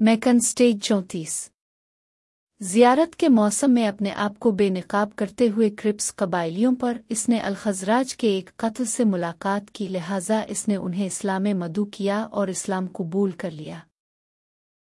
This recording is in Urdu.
میکن سٹیج چونتیس۔ زیارت کے موسم میں اپنے آپ کو بے نقاب کرتے ہوئے کرپس قبائلیوں پر اس نے الخزراج کے ایک قتل سے ملاقات کی، لہذا اس نے انہیں اسلام مدعو کیا اور اسلام قبول کر لیا۔